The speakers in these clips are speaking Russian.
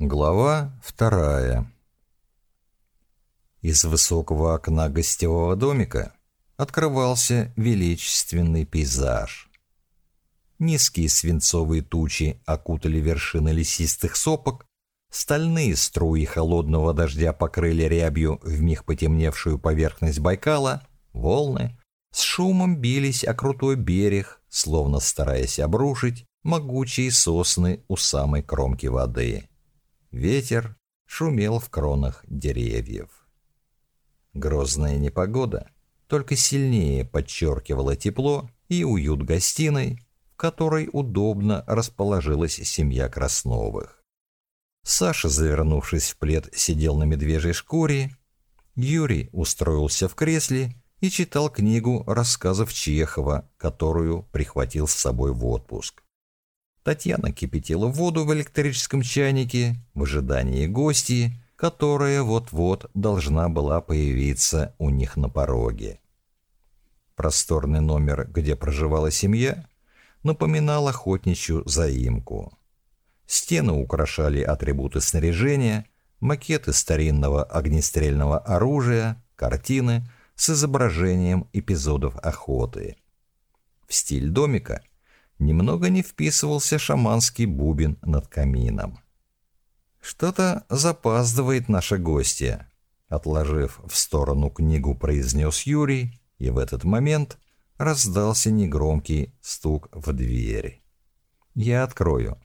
Глава вторая. Из высокого окна гостевого домика открывался величественный пейзаж. Низкие свинцовые тучи окутали вершины лесистых сопок, стальные струи холодного дождя покрыли рябью вмиг потемневшую поверхность Байкала, волны с шумом бились о крутой берег, словно стараясь обрушить могучие сосны у самой кромки воды. Ветер шумел в кронах деревьев. Грозная непогода только сильнее подчеркивала тепло и уют гостиной, в которой удобно расположилась семья Красновых. Саша, завернувшись в плед, сидел на медвежьей шкуре, Юрий устроился в кресле и читал книгу рассказов Чехова, которую прихватил с собой в отпуск. Татьяна кипятила воду в электрическом чайнике в ожидании гости, которая вот-вот должна была появиться у них на пороге. Просторный номер, где проживала семья, напоминал охотничью заимку. Стены украшали атрибуты снаряжения, макеты старинного огнестрельного оружия, картины с изображением эпизодов охоты. В стиль домика немного не вписывался шаманский бубен над камином. «Что-то запаздывает наша гостья», — отложив в сторону книгу, произнес Юрий, и в этот момент раздался негромкий стук в дверь. «Я открою».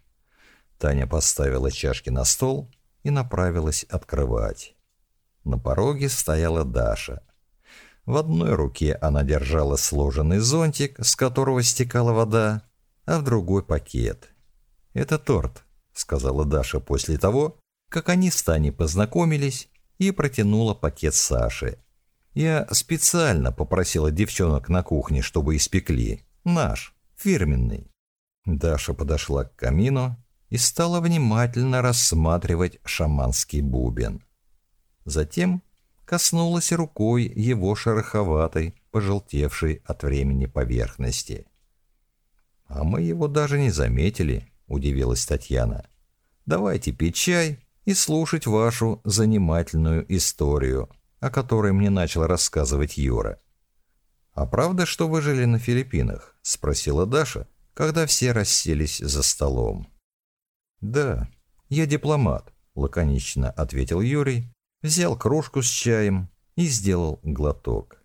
Таня поставила чашки на стол и направилась открывать. На пороге стояла Даша. В одной руке она держала сложенный зонтик, с которого стекала вода, а в другой пакет. «Это торт», — сказала Даша после того, как они с Таней познакомились, и протянула пакет Саше. «Я специально попросила девчонок на кухне, чтобы испекли. Наш, фирменный». Даша подошла к камину и стала внимательно рассматривать шаманский бубен. Затем коснулась рукой его шероховатой, пожелтевшей от времени поверхности. «А мы его даже не заметили», — удивилась Татьяна. «Давайте пить чай и слушать вашу занимательную историю, о которой мне начал рассказывать Юра». «А правда, что вы жили на Филиппинах?» — спросила Даша, когда все расселись за столом. «Да, я дипломат», — лаконично ответил Юрий, взял кружку с чаем и сделал глоток.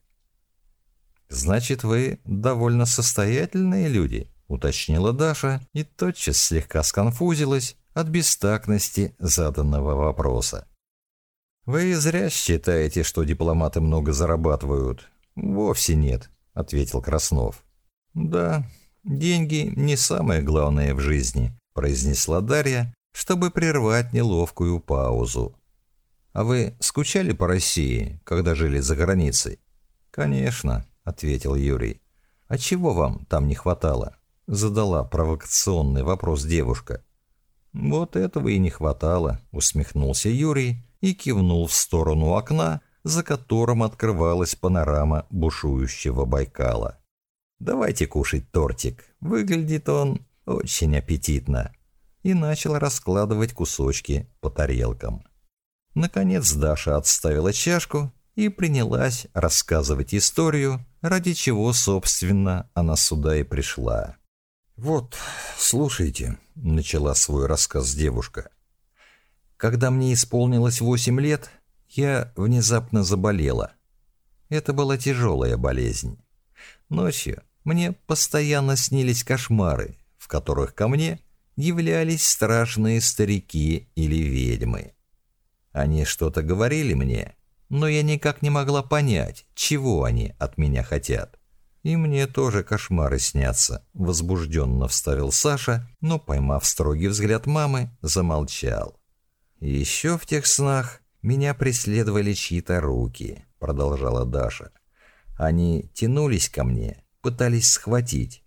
«Значит, вы довольно состоятельные люди?» Уточнила Даша и тотчас слегка сконфузилась от бестактности заданного вопроса. «Вы зря считаете, что дипломаты много зарабатывают. Вовсе нет», — ответил Краснов. «Да, деньги не самое главное в жизни», — произнесла Дарья, чтобы прервать неловкую паузу. «А вы скучали по России, когда жили за границей?» «Конечно», — ответил Юрий. «А чего вам там не хватало?» Задала провокационный вопрос девушка. «Вот этого и не хватало», — усмехнулся Юрий и кивнул в сторону окна, за которым открывалась панорама бушующего Байкала. «Давайте кушать тортик. Выглядит он очень аппетитно». И начал раскладывать кусочки по тарелкам. Наконец Даша отставила чашку и принялась рассказывать историю, ради чего, собственно, она сюда и пришла. «Вот, слушайте», — начала свой рассказ девушка. «Когда мне исполнилось восемь лет, я внезапно заболела. Это была тяжелая болезнь. Ночью мне постоянно снились кошмары, в которых ко мне являлись страшные старики или ведьмы. Они что-то говорили мне, но я никак не могла понять, чего они от меня хотят. «И мне тоже кошмары снятся», — возбужденно вставил Саша, но, поймав строгий взгляд мамы, замолчал. «Еще в тех снах меня преследовали чьи-то руки», — продолжала Даша. «Они тянулись ко мне, пытались схватить.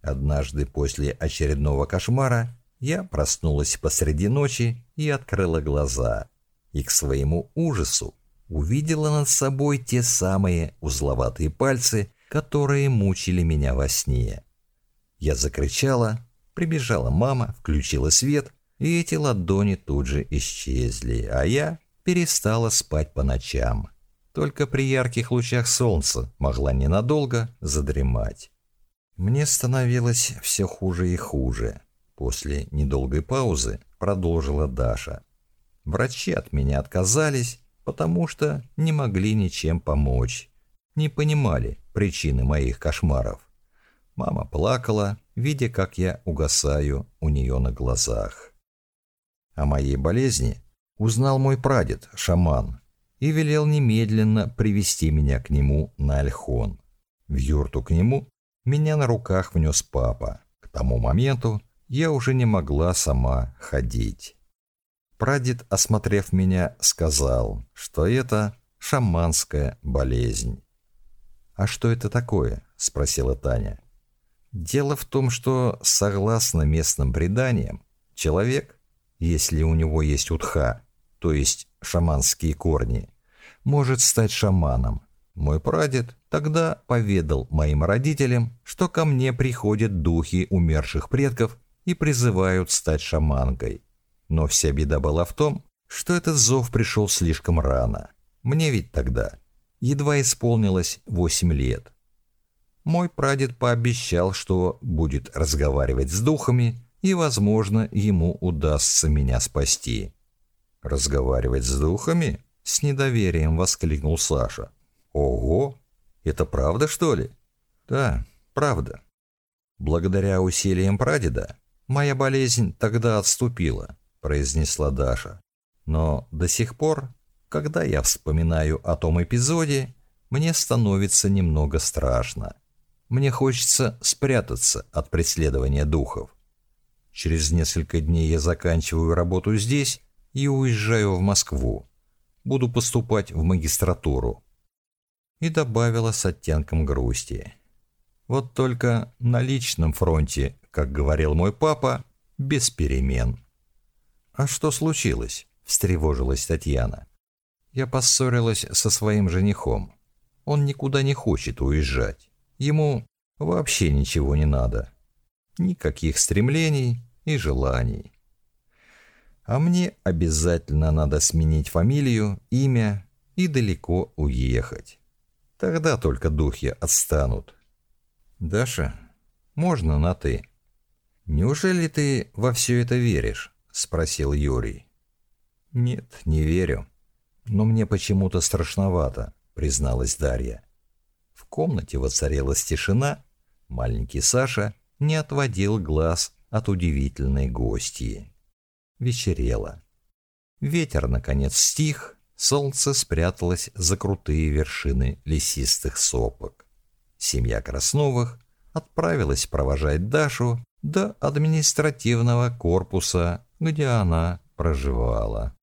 Однажды после очередного кошмара я проснулась посреди ночи и открыла глаза. И к своему ужасу увидела над собой те самые узловатые пальцы, которые мучили меня во сне. Я закричала, прибежала мама, включила свет и эти ладони тут же исчезли, а я перестала спать по ночам. Только при ярких лучах солнца могла ненадолго задремать. Мне становилось все хуже и хуже. После недолгой паузы продолжила Даша. Врачи от меня отказались, потому что не могли ничем помочь. Не понимали причины моих кошмаров. Мама плакала, видя, как я угасаю у нее на глазах. О моей болезни узнал мой прадед, шаман, и велел немедленно привести меня к нему на Альхон. В юрту к нему меня на руках внес папа. К тому моменту я уже не могла сама ходить. Прадед, осмотрев меня, сказал, что это шаманская болезнь. «А что это такое?» – спросила Таня. «Дело в том, что, согласно местным преданиям, человек, если у него есть утха, то есть шаманские корни, может стать шаманом. Мой прадед тогда поведал моим родителям, что ко мне приходят духи умерших предков и призывают стать шаманкой. Но вся беда была в том, что этот зов пришел слишком рано. Мне ведь тогда едва исполнилось восемь лет. Мой прадед пообещал, что будет разговаривать с духами и, возможно, ему удастся меня спасти. «Разговаривать с духами?» — с недоверием воскликнул Саша. «Ого! Это правда, что ли?» «Да, правда. Благодаря усилиям прадеда моя болезнь тогда отступила», — произнесла Даша. «Но до сих пор, когда я вспоминаю о том эпизоде, мне становится немного страшно. Мне хочется спрятаться от преследования духов. Через несколько дней я заканчиваю работу здесь и уезжаю в Москву. Буду поступать в магистратуру. И добавила с оттенком грусти. Вот только на личном фронте, как говорил мой папа, без перемен. «А что случилось?» – встревожилась Татьяна. Я поссорилась со своим женихом. Он никуда не хочет уезжать. Ему вообще ничего не надо никаких стремлений и желаний. А мне обязательно надо сменить фамилию, имя и далеко уехать. Тогда только духи отстанут. Даша, можно на «ты»? Неужели ты во все это веришь? Спросил Юрий. Нет, не верю. Но мне почему-то страшновато, призналась Дарья. В комнате воцарилась тишина. Маленький Саша не отводил глаз от удивительной гостьи. Вечерело. Ветер, наконец, стих, солнце спряталось за крутые вершины лесистых сопок. Семья Красновых отправилась провожать Дашу до административного корпуса, где она проживала.